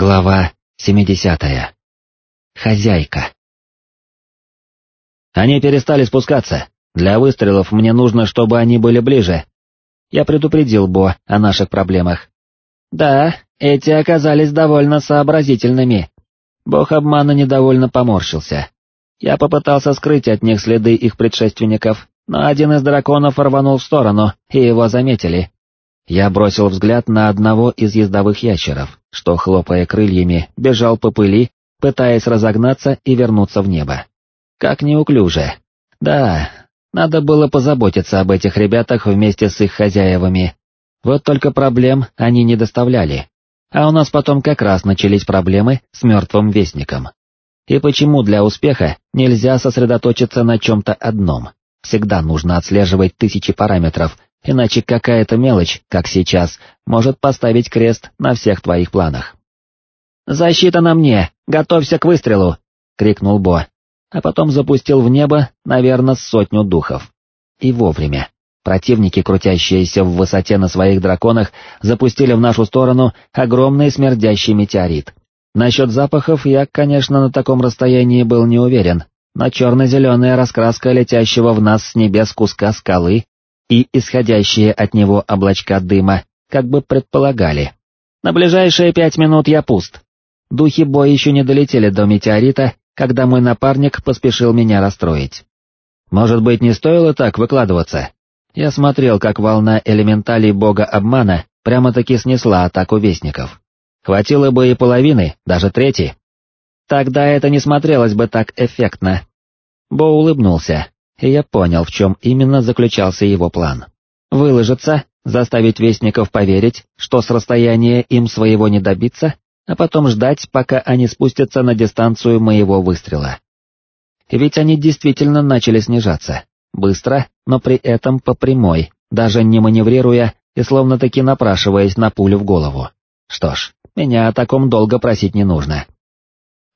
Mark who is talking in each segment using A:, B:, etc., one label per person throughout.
A: Глава 70. Хозяйка. Они перестали спускаться. Для выстрелов мне нужно, чтобы они были ближе. Я предупредил Бо о наших проблемах. Да, эти оказались довольно сообразительными. Бог обмана недовольно поморщился. Я попытался скрыть от них следы их предшественников, но один из драконов рванул в сторону, и его заметили. Я бросил взгляд на одного из ездовых ящеров, что, хлопая крыльями, бежал по пыли, пытаясь разогнаться и вернуться в небо. Как неуклюже. Да, надо было позаботиться об этих ребятах вместе с их хозяевами. Вот только проблем они не доставляли. А у нас потом как раз начались проблемы с мертвым вестником. И почему для успеха нельзя сосредоточиться на чем-то одном? Всегда нужно отслеживать тысячи параметров, иначе какая-то мелочь, как сейчас, может поставить крест на всех твоих планах. «Защита на мне! Готовься к выстрелу!» — крикнул Бо, а потом запустил в небо, наверное, сотню духов. И вовремя. Противники, крутящиеся в высоте на своих драконах, запустили в нашу сторону огромный смердящий метеорит. Насчет запахов я, конечно, на таком расстоянии был не уверен, но черно-зеленая раскраска летящего в нас с небес куска скалы и исходящие от него облачка дыма как бы предполагали. На ближайшие пять минут я пуст. Духи боя еще не долетели до метеорита, когда мой напарник поспешил меня расстроить. Может быть, не стоило так выкладываться? Я смотрел, как волна элементалей бога обмана прямо-таки снесла атаку вестников. Хватило бы и половины, даже трети. Тогда это не смотрелось бы так эффектно. Бо улыбнулся, и я понял, в чем именно заключался его план. Выложиться, заставить вестников поверить, что с расстояния им своего не добиться, а потом ждать, пока они спустятся на дистанцию моего выстрела. Ведь они действительно начали снижаться, быстро, но при этом по прямой, даже не маневрируя и словно-таки напрашиваясь на пулю в голову. Что ж, меня о таком долго просить не нужно.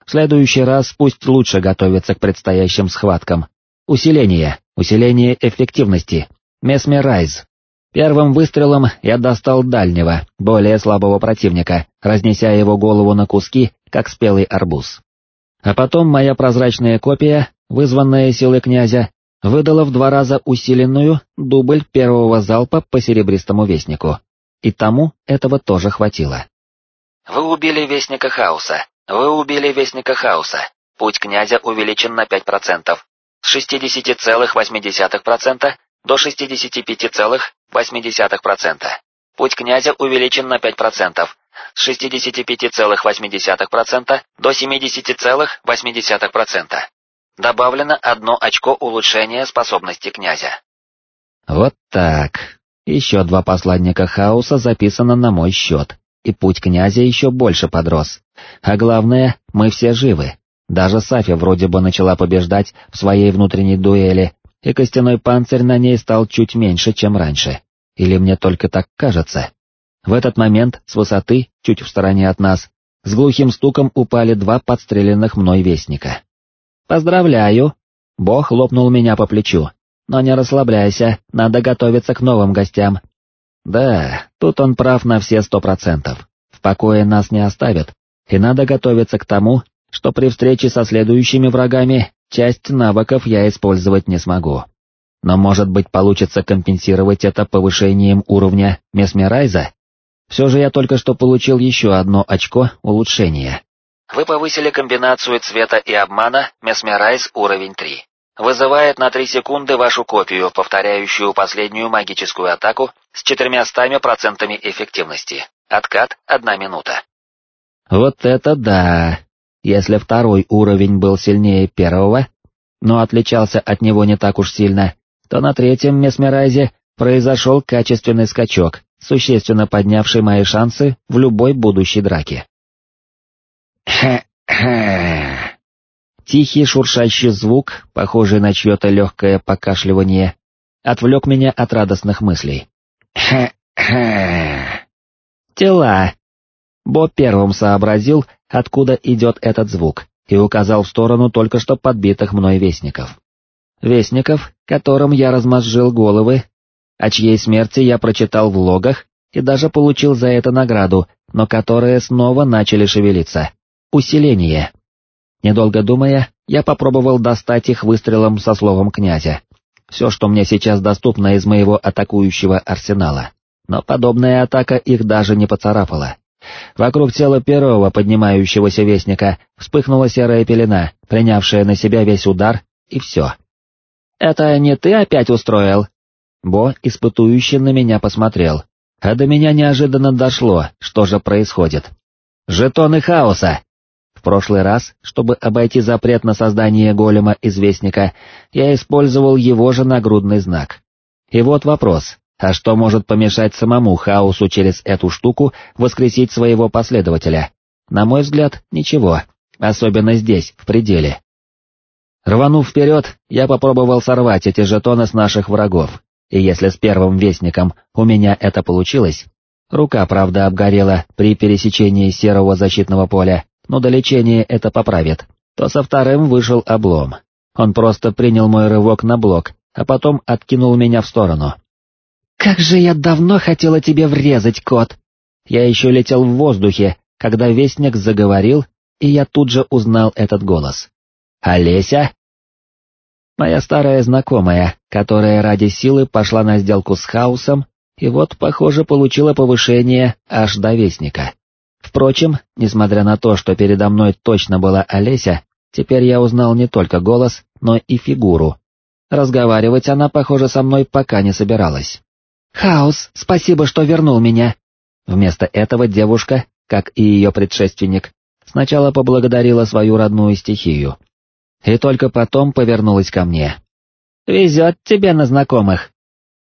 A: В следующий раз пусть лучше готовятся к предстоящим схваткам, Усиление, усиление эффективности, месмерайз. Первым выстрелом я достал дальнего, более слабого противника, разнеся его голову на куски, как спелый арбуз. А потом моя прозрачная копия, вызванная силой князя, выдала в два раза усиленную дубль первого залпа по серебристому вестнику. И тому этого тоже хватило.
B: Вы убили Вестника Хаоса. Вы убили Вестника Хаоса. Путь князя увеличен на 5% с 60,8% до 65,8%. Путь князя увеличен на 5%, с 65,8% до 70,8%. Добавлено одно очко улучшения способности князя.
A: Вот так. Еще два посланника хаоса записано на мой счет, и путь князя еще больше подрос. А главное, мы все живы. Даже Сафи вроде бы начала побеждать в своей внутренней дуэли, и костяной панцирь на ней стал чуть меньше, чем раньше. Или мне только так кажется? В этот момент, с высоты, чуть в стороне от нас, с глухим стуком упали два подстреленных мной вестника. «Поздравляю!» Бог хлопнул меня по плечу. «Но не расслабляйся, надо готовиться к новым гостям». Да, тут он прав на все сто процентов. В покое нас не оставят, и надо готовиться к тому, что при встрече со следующими врагами часть навыков я использовать не смогу. Но может быть получится компенсировать это повышением уровня Месмерайза? Все же я только что получил еще одно очко улучшения.
B: Вы повысили комбинацию цвета и обмана Месмерайз уровень 3. Вызывает на 3 секунды вашу копию, повторяющую последнюю магическую атаку с 400% эффективности. Откат 1 минута.
A: Вот это да! Если второй уровень был сильнее первого, но отличался от него не так уж сильно, то на третьем месмерайзе произошел качественный скачок, существенно поднявший мои шансы в любой будущей драке. Тихий шуршащий звук, похожий на чье-то легкое покашливание, отвлек меня от радостных мыслей.
B: Хе-хе.
A: Тела. Бо первым сообразил, откуда идет этот звук, и указал в сторону только что подбитых мной вестников. Вестников, которым я размозжил головы, о чьей смерти я прочитал в логах и даже получил за это награду, но которые снова начали шевелиться. Усиление. Недолго думая, я попробовал достать их выстрелом со словом князя. Все, что мне сейчас доступно из моего атакующего арсенала. Но подобная атака их даже не поцарапала. Вокруг тела первого поднимающегося вестника вспыхнула серая пелена, принявшая на себя весь удар, и все. «Это не ты опять устроил?» Бо, испытующе на меня посмотрел, а до меня неожиданно дошло, что же происходит. «Жетоны хаоса!» В прошлый раз, чтобы обойти запрет на создание голема-известника, я использовал его же нагрудный знак. И вот вопрос, а что может помешать самому хаосу через эту штуку воскресить своего последователя? На мой взгляд, ничего, особенно здесь, в пределе. Рванув вперед, я попробовал сорвать эти жетоны с наших врагов, и если с первым вестником у меня это получилось, рука, правда, обгорела при пересечении серого защитного поля, но до лечения это поправит, то со вторым вышел облом. Он просто принял мой рывок на блок, а потом откинул меня в сторону. «Как же я давно хотела тебе врезать, кот!» Я еще летел в воздухе, когда вестник заговорил, и я тут же узнал этот голос. «Олеся?» Моя старая знакомая, которая ради силы пошла на сделку с хаосом, и вот, похоже, получила повышение аж до вестника. Впрочем, несмотря на то, что передо мной точно была Олеся, теперь я узнал не только голос, но и фигуру. Разговаривать она, похоже, со мной пока не собиралась. «Хаос, спасибо, что вернул меня!» Вместо этого девушка, как и ее предшественник, сначала поблагодарила свою родную стихию, и только потом повернулась ко мне. «Везет тебе на знакомых».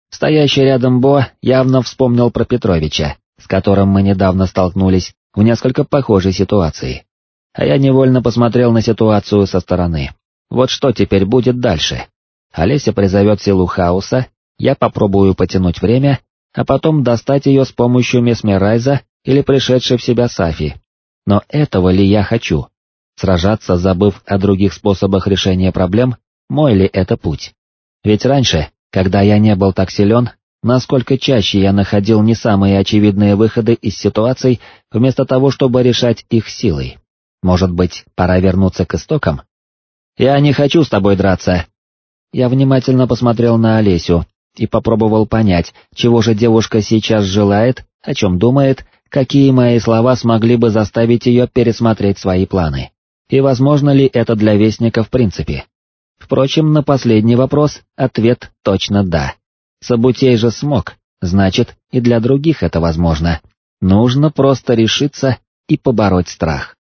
A: Стоящий рядом Бо явно вспомнил про Петровича, с которым мы недавно столкнулись в несколько похожей ситуации. А я невольно посмотрел на ситуацию со стороны. Вот что теперь будет дальше? Олеся призовет силу хаоса, я попробую потянуть время, а потом достать ее с помощью Месмерайза или пришедшей в себя Сафи. Но этого ли я хочу? Сражаться, забыв о других способах решения проблем, мой ли это путь? Ведь раньше, когда я не был так силен, насколько чаще я находил не самые очевидные выходы из ситуаций, вместо того, чтобы решать их силой. Может быть, пора вернуться к истокам? Я не хочу с тобой драться. Я внимательно посмотрел на Олесю и попробовал понять, чего же девушка сейчас желает, о чем думает, какие мои слова смогли бы заставить ее пересмотреть свои планы и возможно ли это для Вестника в принципе. Впрочем, на последний вопрос ответ точно да. Сабутей же смог, значит, и для других это возможно. Нужно просто решиться и побороть страх.